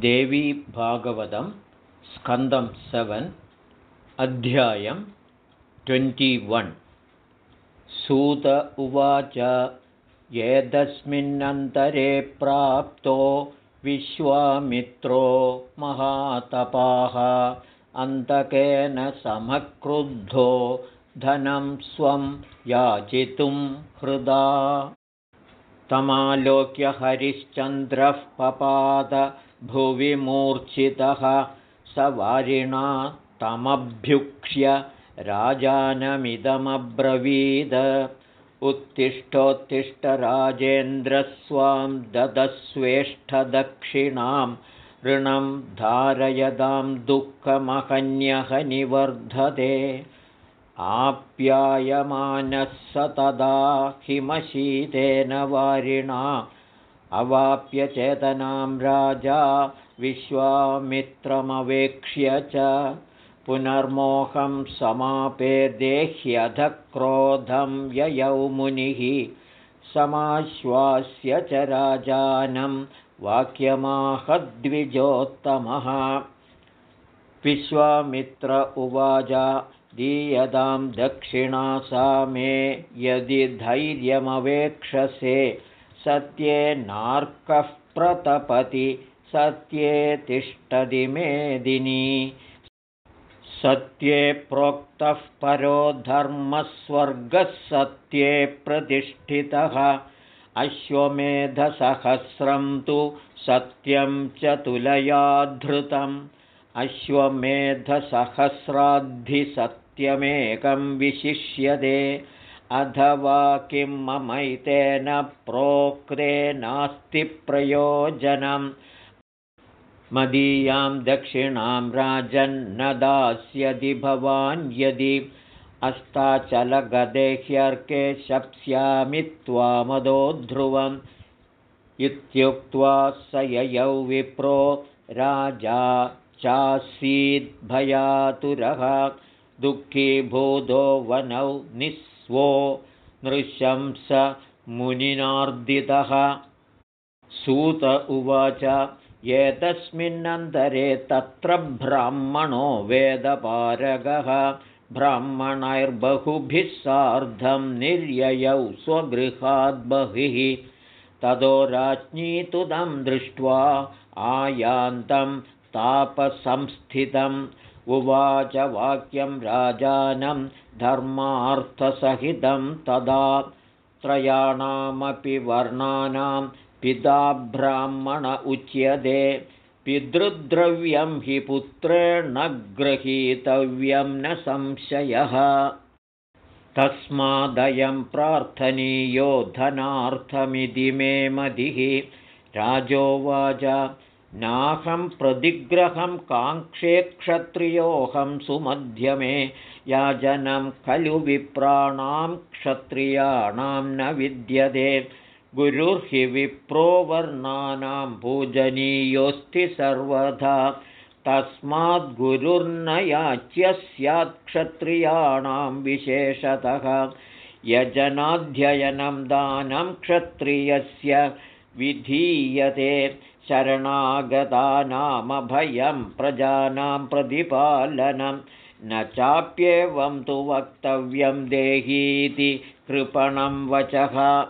देवी भागवतं स्कन्दं सेवन् अध्यायं ट्वेण्टिवन् सूत उवाच एतस्मिन्नन्तरे प्राप्तो विश्वामित्रो महातपाः अन्तकेन समक्रुद्धो धनं स्वं याचितुं हृदा। तमालोक्य हरिश्चन्द्रः पपाद भुवि मूर्च्छितः स वारिणा तमभ्युक्ष्य राजानमिदमब्रवीद। उत्तिष्ठोत्तिष्ठराजेन्द्रस्वां ददस्वेष्ठदक्षिणां ऋणं धारयदां दुःखमहन्यहनिवर्धते। आप्यायमानः स तदा हिमशीतेन वारिणा अवाप्य चेतनां राजा विश्वामित्रमवेक्ष्य च पुनर्मोहं समापे देह्यधक्रोधं ययौ मुनिः समाश्वास्य च राजानं वाक्यमाहद्विजोत्तमः। विश्वामित्र उवाच दीयतां दक्षिणा सा मे यदि धैर्यमवेक्षसे सत्ये नार्कः प्रतपति सत्ये तिष्ठति मेदिनी। सत्ये प्रोक्तः परो धर्मस्वर्गः सत्ये प्रतिष्ठितः। अश्वमेधसहस्रं तु सत्यं च तुलया धृतम् अश्वमेधसहस्राद्धिसत्यमेकं विशिष्यते अथवा किं ममैतेन प्रोक्ते नास्ति प्रयोजनम्। मदीयां दक्षिणां राजन्न दास्यति भवान् यदि अस्ताचलगदेह्यर्के शप्स्यामि त्वामदो ध्रुवम्। इत्युक्त्वा स ययौ विप्रो राजा चासीद्भयातुरः। दुःखीभूतो वनौ निस् वो नृशंस मुनिनार्दितः। सूत उवाच एतस्मिन्नन्तरे तत्र ब्राह्मणो वेदपारगः। ब्राह्मणैर्बहुभिः सार्धं निर्ययौ स्वगृहाद्बहिः ततो राज्ञीतुदं दृष्ट्वा आयान्तं तापसंस्थितम् उवाच वाक्यं राजानं धर्मार्थसहितं तदा त्रयाणामपि वर्णानां पिता ब्राह्मण उच्यते। पितृद्रव्यं हि पुत्रेण गृहीतव्यं न संशयः। तस्मादयं प्रार्थनीयो धनार्थमिति मे मदिः राजोवाच नाहं प्रतिग्रहं काङ्क्षे क्षत्रियोऽहं सुमध्यमे याजनं खलु विप्राणां क्षत्रियाणां न विद्यते। गुरुर्हि विप्रोवर्णानां पूजनीयोऽस्ति सर्वथा। तस्माद्गुरुर्न याच्य स्यात् क्षत्रियाणां विशेषतः। यजनाध्ययनं दानं क्षत्रियस्य विधीयते शरणागतानामभयं प्रजानां प्रतिपालनं न चाप्येवं तु वक्तव्यं देहीति कृपणं वचः।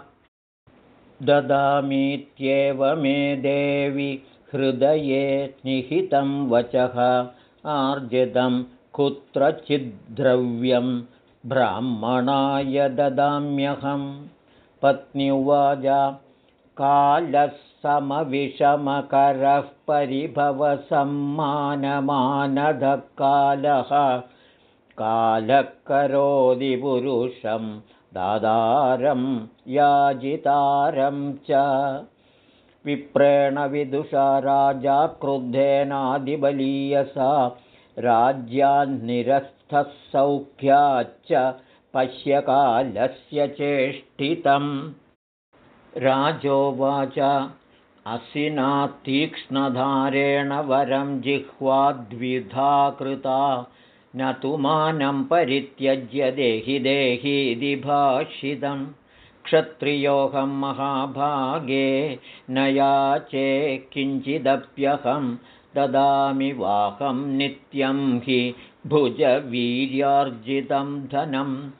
ददामीत्येव मे देवि हृदये निहितं वचः। आर्जितं कुत्रचिद्द्रव्यं ब्राह्मणाय ददाम्यहं पत्न्युवाच कालः समविषमकरः परिभवसम्मानमानधकालः। कालः करोति पुरुषं दादारं याजितारं च। विप्रेण विदुषा राजा क्रुद्धेनादिबलीयसा। राज्यान्निरस्थः सौख्याच्च पश्यकालस्य चेष्टितम्। राजोवाच असिना तीक्ष्णधारेण वरं जिह्वाद्विधा कृता। न तु मानं परित्यज्य देहि देहीति भाषितं। क्षत्रियोऽहं महाभागे न याचे किञ्चिदप्यहं। ददामि वाहं नित्यं हि भुजवीर्यार्जितं धनं।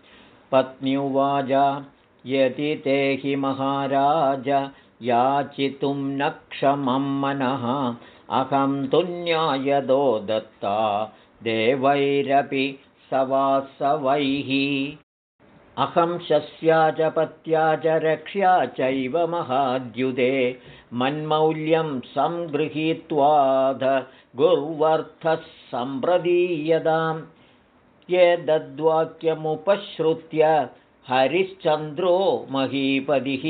पत्न्युवाच यदि ते हि महाराज याचितुं न क्षमं मनः। अहं तु न्यायदो दत्ता देवैरपि सवासवैः। अहं शस्या च पत्या च रक्ष्या चैव महाद्युते मन्मौल्यं सङ्गृहीत्वाध गुर्वर्थः सम्प्रदीयतां ये दद्वाक्यमुपश्रुत्य हरिश्चन्द्रो महीपतिः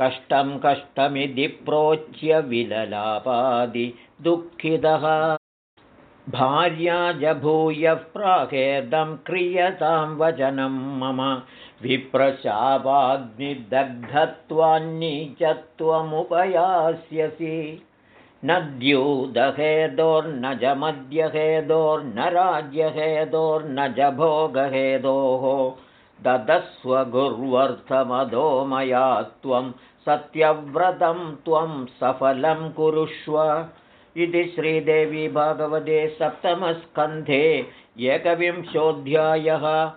कष्टं कष्टमिति प्रोच्य विललापादिदुःखितः भार्या जभूयः प्राहेदं क्रियतां वचनं मम। विप्रशापाग्निदग्धत्वान्नीचत्वमुपयास्यसि न द्यूदहेदोर्न च मद्यहेदोर्न राज्यहेदोर्न च भोगहेदोः ददस्वगुर्वर्थमधो मया त्वं सत्यव्रतं त्वं सफलं कुरुष्व। इति श्रीदेवी भगवते सप्तमस्कन्धे एकविंशोऽध्यायः